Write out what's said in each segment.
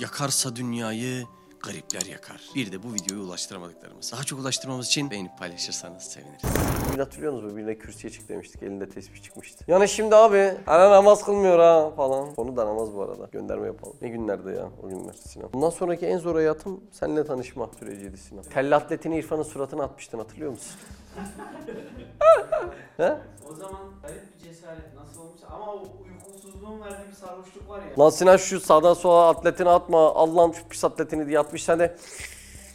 Yakarsa dünyayı garipler yakar. Bir de bu videoyu ulaştıramadıklarımız. Daha çok ulaştırmamız için beğenip paylaşırsanız seviniriz. Bugün hatırlıyorsunuz mu? Birine kürsüye çık demiştik. Elinde tesbih çıkmıştı. Yani şimdi abi ana namaz kılmıyor ha falan. Konu da namaz bu arada. Gönderme yapalım. Ne günlerde ya o günler Sinan. Bundan sonraki en zor hayatım seninle tanışma süreciydi Sinan. Telli atletini İrfan'ın suratına atmıştın hatırlıyor musun? O zaman garip bir cesaret nasıl olmuş ama o uykusuzluğun verdiği bir sarhoşluk var ya. Lan Sinan şu sağdan sola atletini atma. Allah'ım şu pis atletini diye atmış. Sen de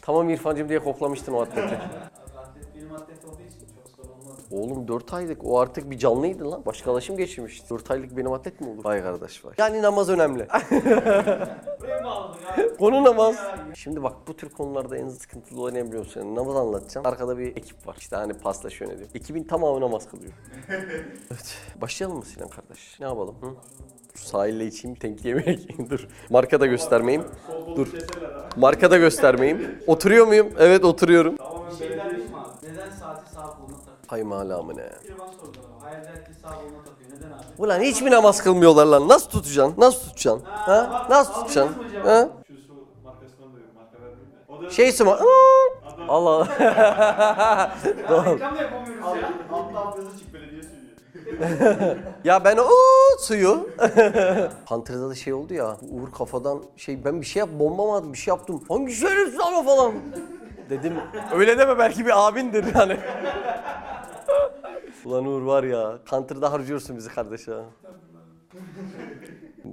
tamam İrfancığım diye koklamıştın o atleti. Abi atlet benim atlet olduğu için çok zor olmadı. Oğlum 4 aylık o artık bir canlıydı lan. Başkalaşım geçirmişti. 4 aylık benim atlet mi olur? Vay kardeş vay. Yani namaz önemli. Konu namaz. Şimdi bak bu tür konularda en sıkıntılı olan ne biliyor musun? Yani namaz anlatacağım. Arkada bir ekip var. İşte hani paslaşıyor ne diyor. Ekibin tamamı namaz kılıyor. evet. Başlayalım mı Sinan kardeş? Ne yapalım? Hı? Şu sahille içeyim tenk yemek. Dur. Marka da göstermeyeyim. Dur. Marka da göstermeyeyim. Oturuyor muyum? Evet oturuyorum. Bir şey derdin mi abi? Neden saati sağ koluna takıyor? Hay malamı ne? Bir bana ama hayal sağ koluna takıyor. Neden abi? Ulan hiç mi namaz kılmıyorlar lan? Nasıl tutacaksın? Nasıl tutacaksın? Ha? bak, Nasıl tutacaksın? Ha? Şu su markasından da yok. Marka vermeyeyim de. O da Şeysi mi? adam Allah. Ya reklam da yapamıyoruz ya. altta alt yazı çık belediye söylüyor. Ya ben o suyu. Hunter'da da şey oldu ya. Uğur kafadan şey ben bir şey yap bomba mı attım bir şey yaptım. Hangi şerefsiz ama falan. Dedim öyle deme belki bir abindir yani. Ulan var ya. Hunter'da harcıyorsun bizi kardeş ha.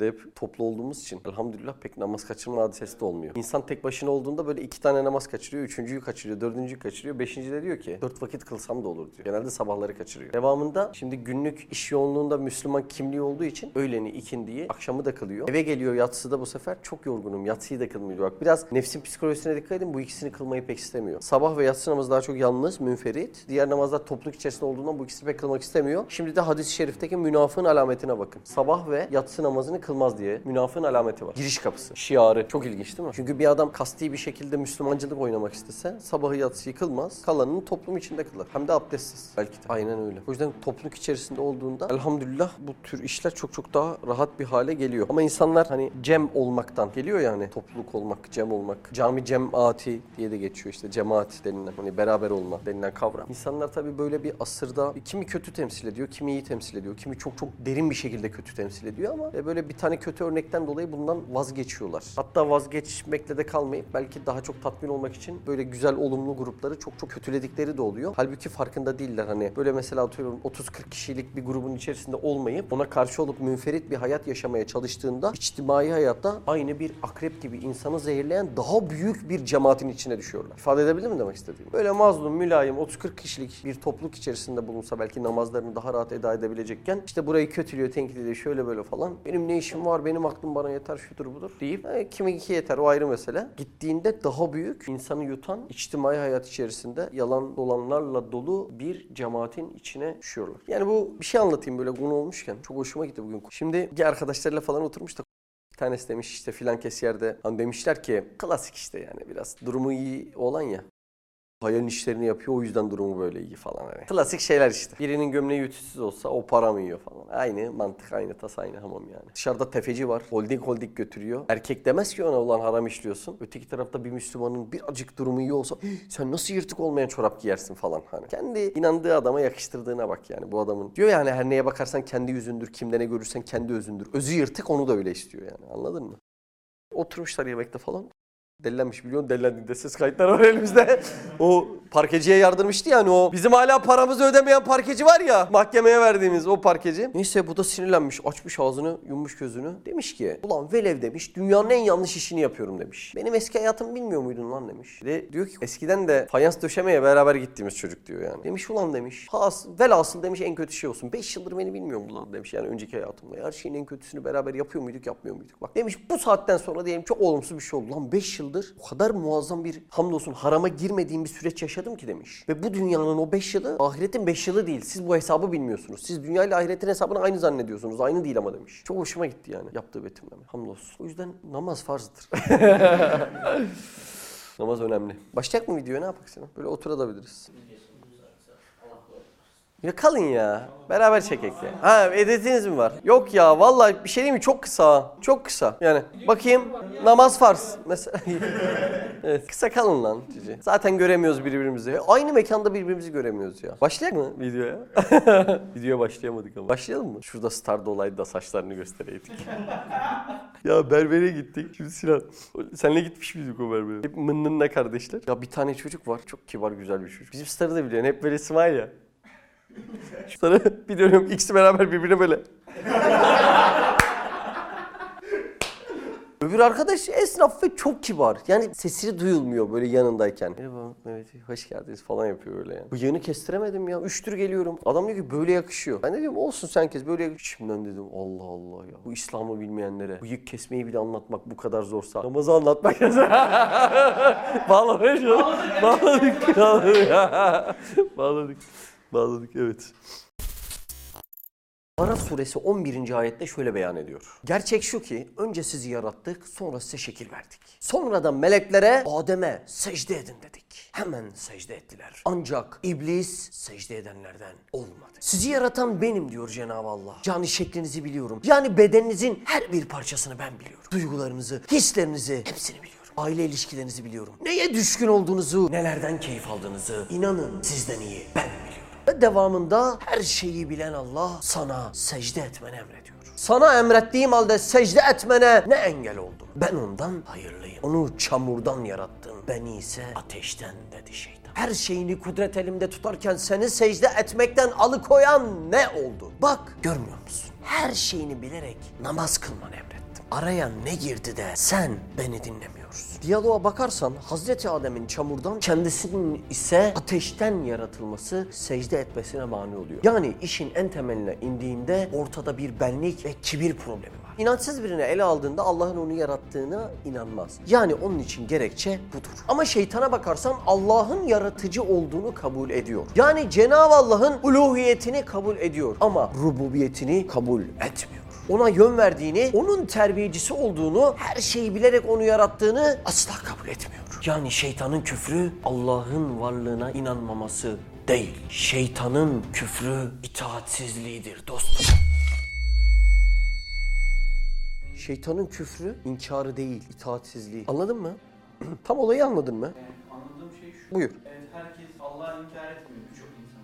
De hep toplu olduğumuz için elhamdülillah pek namaz kaçırma hadisesi de olmuyor. İnsan tek başına olduğunda böyle iki tane namaz kaçırıyor, üçüncüyü kaçırıyor, dördüncüyü kaçırıyor, beşinci de diyor ki dört vakit kılsam da olur diyor. Genelde sabahları kaçırıyor. Devamında şimdi günlük iş yoğunluğunda Müslüman kimliği olduğu için öğleni, ikindiyi, akşamı da kılıyor. Eve geliyor yatsıda da bu sefer çok yorgunum, yatsıyı da kılmıyor. Bak biraz nefsin psikolojisine dikkat edin bu ikisini kılmayı pek istemiyor. Sabah ve yatsı namazı daha çok yalnız, münferit. Diğer namazlar topluluk içerisinde olduğundan bu ikisini pek kılmak istemiyor. Şimdi de hadis-i şerifteki münafığın alametine bakın. Sabah ve yatsı namazını kılmaz diye münafığın alameti var. Giriş kapısı, şiarı. Çok ilginç değil mi? Çünkü bir adam kasti bir şekilde Müslümancılık oynamak istese sabahı yatsıyı kılmaz. Kalanını toplum içinde kılar. Hem de abdestsiz. Belki de. Aynen öyle. O yüzden topluluk içerisinde olduğunda elhamdülillah bu tür işler çok çok daha rahat bir hale geliyor. Ama insanlar hani cem olmaktan geliyor yani. Topluluk olmak, cem olmak. Cami cemaati diye de geçiyor işte. Cemaat denilen hani beraber olma denilen kavram. İnsanlar tabii böyle bir asırda kimi kötü temsil ediyor, kimi iyi temsil ediyor. Kimi çok çok derin bir şekilde kötü temsil ediyor ama e, böyle bir tane kötü örnekten dolayı bundan vazgeçiyorlar. Hatta vazgeçmekle de kalmayıp belki daha çok tatmin olmak için böyle güzel olumlu grupları çok çok kötüledikleri de oluyor. Halbuki farkında değiller hani böyle mesela atıyorum 30-40 kişilik bir grubun içerisinde olmayıp ona karşı olup münferit bir hayat yaşamaya çalıştığında içtimai hayatta aynı bir akrep gibi insanı zehirleyen daha büyük bir cemaatin içine düşüyorlar. İfade edebildim mi demek istediğimi? Böyle mazlum, mülayim 30-40 kişilik bir topluluk içerisinde bulunsa belki namazlarını daha rahat eda edebilecekken işte burayı kötülüyor, tenkit ediyor şöyle böyle falan. Benim ne işim var, benim aklım bana yeter şudur budur deyip e, kiminki yeter o ayrı mesele. Gittiğinde daha büyük insanı yutan içtimai hayat içerisinde yalan dolanlarla dolu bir cemaatin içine düşüyorlar. Yani bu bir şey anlatayım böyle konu olmuşken. Çok hoşuma gitti bugün. Şimdi bir arkadaşlarla falan oturmuş da bir tanesi demiş işte filan kes yerde. Hani demişler ki klasik işte yani biraz durumu iyi olan ya. Hayalin işlerini yapıyor o yüzden durumu böyle iyi falan hani. Klasik şeyler işte. Birinin gömleği ütüsüz olsa o para mı yiyor falan. Aynı mantık aynı tas aynı hamam yani. Dışarıda tefeci var. Holding holding götürüyor. Erkek demez ki ona ulan haram işliyorsun. Öteki tarafta bir Müslümanın birazcık durumu iyi olsa "Hih, sen nasıl yırtık olmayan çorap giyersin falan hani. Kendi inandığı adama yakıştırdığına bak yani bu adamın. Diyor yani her neye bakarsan kendi yüzündür. Kimde ne görürsen kendi özündür. Özü yırtık onu da öyle istiyor yani anladın mı? Oturmuşlar yemekte falan. Delilenmiş biliyorsun delilendiğinde ses kayıtları var elimizde. o parkeciye yardırmıştı yani o. Bizim hala paramızı ödemeyen parkeci var ya mahkemeye verdiğimiz o parkeci. Neyse bu da sinirlenmiş açmış ağzını yummuş gözünü. Demiş ki ulan velev demiş dünyanın en yanlış işini yapıyorum demiş. Benim eski hayatımı bilmiyor muydun lan demiş. De diyor ki eskiden de fayans döşemeye beraber gittiğimiz çocuk diyor yani. Demiş ulan demiş. Has, velhasıl demiş en kötü şey olsun. 5 yıldır beni bilmiyor mu lan demiş yani önceki hayatımda. Her şeyin en kötüsünü beraber yapıyor muyduk yapmıyor muyduk? Bak demiş bu saatten sonra diyelim çok olumsuz bir şey oldu. Lan 5 yıldır o kadar muazzam bir hamdolsun harama girmediğim bir süreç yaşadım ki demiş. Ve bu dünyanın o 5 yılı ahiretin 5 yılı değil. Siz bu hesabı bilmiyorsunuz. Siz dünya ile ahiretin hesabını aynı zannediyorsunuz. Aynı değil ama demiş. Çok hoşuma gitti yani yaptığı betimleme. Hamdolsun. O yüzden namaz farzdır. namaz önemli. Başlayacak mı videoya ne yapak Sinan? Böyle oturabiliriz. Ya kalın ya. Beraber çekek ya. Ha editiniz mi var? Yok ya vallahi bir şey diyeyim mi? Çok kısa. Çok kısa. Yani bakayım namaz farz mesela. evet kısa kalın lan cici. Zaten göremiyoruz birbirimizi. Aynı mekanda birbirimizi göremiyoruz ya. Başlayalım mı videoya? Videoya başlayamadık ama. Başlayalım mı? Şurada Star'da olaydı da saçlarını göstereydik. ya berbere gittik. Şimdi Sinan. Senle gitmiş miydik o berbere? Hep mınnınla kardeşler. Ya bir tane çocuk var. Çok kibar güzel bir çocuk. Bizim Star'ı da biliyorsun. Hep böyle smile ya. Sana bir dönüyorum ikisi beraber birbirine böyle. Öbür arkadaş esnaf ve çok kibar. Yani sesini duyulmuyor böyle yanındayken. Merhaba Mehmet hoş geldiniz falan yapıyor öyle yani. Bıyığını kestiremedim ya. Üç tür geliyorum. Adam diyor ki böyle yakışıyor. Ben de diyorum olsun sen kes böyle yakışıyor. Şimdiden dedim Allah Allah ya. Bu İslam'ı bilmeyenlere bıyık kesmeyi bile anlatmak bu kadar zorsa. Namazı anlatmak Bağlamış. Bağladık. Bağladık. Bağladık. Bağladık evet. Araf suresi 11. ayette şöyle beyan ediyor. Gerçek şu ki önce sizi yarattık sonra size şekil verdik. Sonra da meleklere Adem'e secde edin dedik. Hemen secde ettiler. Ancak iblis secde edenlerden olmadı. Sizi yaratan benim diyor Cenab-ı Allah. Yani şeklinizi biliyorum. Yani bedeninizin her bir parçasını ben biliyorum. Duygularınızı, hislerinizi hepsini biliyorum. Aile ilişkilerinizi biliyorum. Neye düşkün olduğunuzu, nelerden keyif aldığınızı inanın sizden iyi ben biliyorum. Ve devamında her şeyi bilen Allah sana secde etmeni emrediyor. Sana emrettiğim halde secde etmene ne engel oldum? Ben ondan hayırlıyım. Onu çamurdan yarattım. Beni ise ateşten dedi şeytan. Her şeyini kudret elimde tutarken seni secde etmekten alıkoyan ne oldu? Bak görmüyor musun? Her şeyini bilerek namaz kılmanı emrettim. Araya ne girdi de sen beni dinlemiyorsun. Diyaloğa bakarsan Hazreti Adem'in çamurdan kendisinin ise ateşten yaratılması secde etmesine mani oluyor. Yani işin en temeline indiğinde ortada bir benlik ve kibir problemi var. İnançsız birini ele aldığında Allah'ın onu yarattığına inanmaz. Yani onun için gerekçe budur. Ama şeytana bakarsan Allah'ın yaratıcı olduğunu kabul ediyor. Yani Cenab-ı Allah'ın uluhiyetini kabul ediyor ama rububiyetini kabul etmiyor ona yön verdiğini, onun terbiyecisi olduğunu, her şeyi bilerek onu yarattığını asla kabul etmiyor. Yani şeytanın küfrü Allah'ın varlığına inanmaması değil. Şeytanın küfrü itaatsizliğidir dostum. Şeytanın küfrü inkarı değil, itaatsizliği. Anladın mı? Tam olayı anladın mı? Anladığım şey şu. Buyur. Evet herkes Allah'ı inkar etmiyor.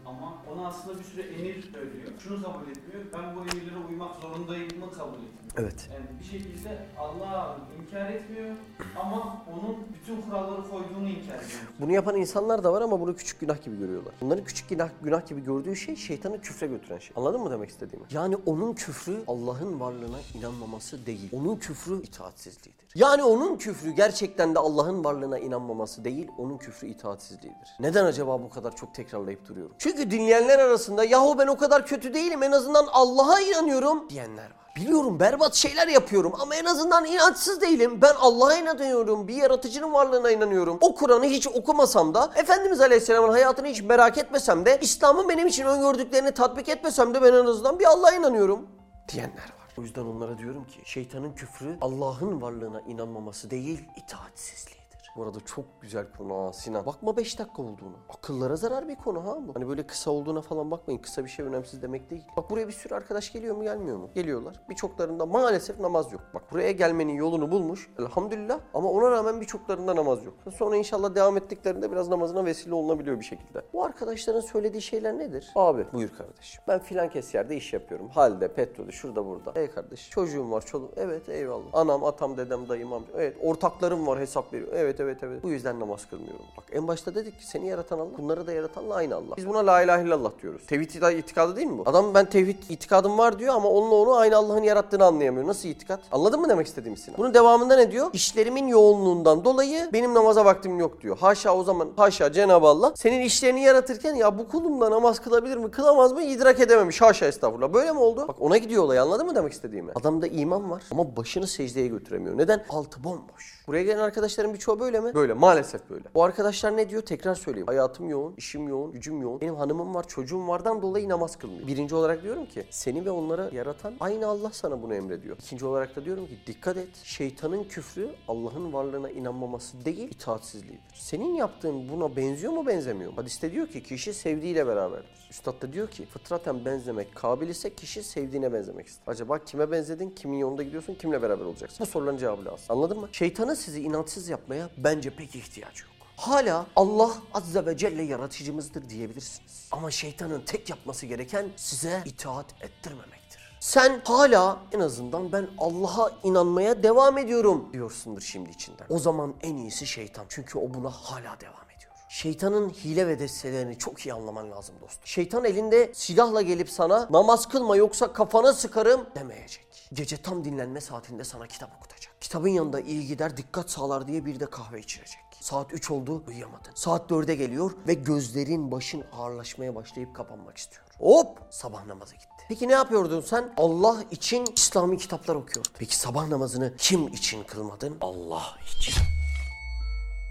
Ama ona aslında bir sürü emir söylüyor. Şunu kabul etmiyor. Ben bu emirlere uymak zorundayım mı kabul etmiyor. Evet. Yani bir şekilde Allah'ı inkar etmiyor ama onun bütün kuralları koyduğunu inkar ediyor. Bunu yapan insanlar da var ama bunu küçük günah gibi görüyorlar. Bunların küçük günah, günah gibi gördüğü şey şeytanı küfre götüren şey. Anladın mı demek istediğimi? Yani onun küfrü Allah'ın varlığına inanmaması değil. Onun küfrü itaatsizliğidir. Yani onun küfrü gerçekten de Allah'ın varlığına inanmaması değil, onun küfrü itaatsizliğidir. Neden acaba bu kadar çok tekrarlayıp duruyorum? Çünkü dinleyenler arasında yahu ben o kadar kötü değilim en azından Allah'a inanıyorum diyenler var. Biliyorum berbat şeyler yapıyorum ama en azından inançsız değilim. Ben Allah'a inanıyorum, bir yaratıcının varlığına inanıyorum. O Kur'an'ı hiç okumasam da, Efendimiz Aleyhisselam'ın hayatını hiç merak etmesem de, İslam'ın benim için öngördüklerini tatbik etmesem de ben en azından bir Allah'a inanıyorum diyenler var. O yüzden onlara diyorum ki şeytanın küfrü Allah'ın varlığına inanmaması değil, itaatsizliğidir. Bu arada çok güzel konu ha Sinan. Bakma 5 dakika olduğunu. Akıllara zarar bir konu ha bu. Hani böyle kısa olduğuna falan bakmayın. Kısa bir şey önemsiz demek değil. Bak buraya bir sürü arkadaş geliyor mu gelmiyor mu? Geliyorlar. Birçoklarında maalesef namaz yok. Bak buraya gelmenin yolunu bulmuş. Elhamdülillah. Ama ona rağmen birçoklarında namaz yok. Sonra inşallah devam ettiklerinde biraz namazına vesile olunabiliyor bir şekilde. Bu arkadaşların söylediği şeyler nedir? Abi buyur kardeşim. Ben filan kes yerde iş yapıyorum. Halde, petrolü, şurada burada. Ey kardeş çocuğum var, çoluğum. Evet eyvallah. Anam, atam, dedem, dayım, amcam. Evet ortaklarım var hesap veriyor. Evet evet evet. Bu yüzden namaz kılmıyorum. Bak en başta dedik ki seni yaratan Allah. Bunları da yaratanla aynı Allah. Biz buna la ilahe illallah diyoruz. Tevhid itikadı değil mi bu? Adam ben tevhid itikadım var diyor ama onunla onu aynı Allah'ın yarattığını anlayamıyor. Nasıl itikat? Anladın mı demek istediğim Sinan? Bunun devamında ne diyor? İşlerimin yoğunluğundan dolayı benim namaza vaktim yok diyor. Haşa o zaman haşa Cenab-ı Allah senin işlerini yaratırken ya bu kulumla namaz kılabilir mi kılamaz mı idrak edememiş. Haşa estağfurullah. Böyle mi oldu? Bak ona gidiyor olay anladın mı demek istediğimi? Adamda iman var ama başını secdeye götüremiyor. Neden? Altı bomboş. Buraya gelen arkadaşların birçoğu böyle böyle mi? Böyle maalesef böyle. Bu arkadaşlar ne diyor? Tekrar söyleyeyim. Hayatım yoğun, işim yoğun, gücüm yoğun. Benim hanımım var, çocuğum vardan dolayı namaz kılmıyor. Birinci olarak diyorum ki seni ve onları yaratan aynı Allah sana bunu emrediyor. İkinci olarak da diyorum ki dikkat et. Şeytanın küfrü Allah'ın varlığına inanmaması değil, itaatsizliğidir. Senin yaptığın buna benziyor mu benzemiyor mu? Hadiste diyor ki kişi sevdiğiyle beraberdir. Üstad da diyor ki fıtraten benzemek kabil ise kişi sevdiğine benzemek ister. Acaba kime benzedin, kimin yolunda gidiyorsun, kimle beraber olacaksın? Bu soruların cevabı lazım. Anladın mı? Şeytanın sizi inançsız yapmaya bence pek ihtiyacı yok. Hala Allah Azze ve Celle yaratıcımızdır diyebilirsiniz. Ama şeytanın tek yapması gereken size itaat ettirmemektir. Sen hala en azından ben Allah'a inanmaya devam ediyorum diyorsundur şimdi içinden. O zaman en iyisi şeytan. Çünkü o buna hala devam ediyor. Şeytanın hile ve destelerini çok iyi anlaman lazım dostum. Şeytan elinde silahla gelip sana namaz kılma yoksa kafana sıkarım demeyecek. Gece tam dinlenme saatinde sana kitap okutacak. Kitabın yanında iyi gider dikkat sağlar diye bir de kahve içirecek. Saat 3 oldu uyuyamadın. Saat 4'e geliyor ve gözlerin başın ağırlaşmaya başlayıp kapanmak istiyor. Hop sabah namazı gitti. Peki ne yapıyordun sen? Allah için İslami kitaplar okuyordun. Peki sabah namazını kim için kılmadın? Allah için.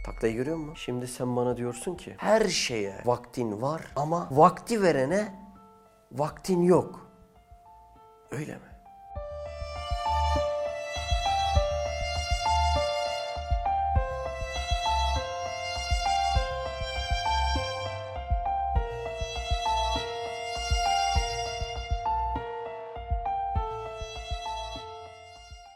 Taklayı görüyor musun? Şimdi sen bana diyorsun ki her şeye vaktin var ama vakti verene vaktin yok. Öyle mi?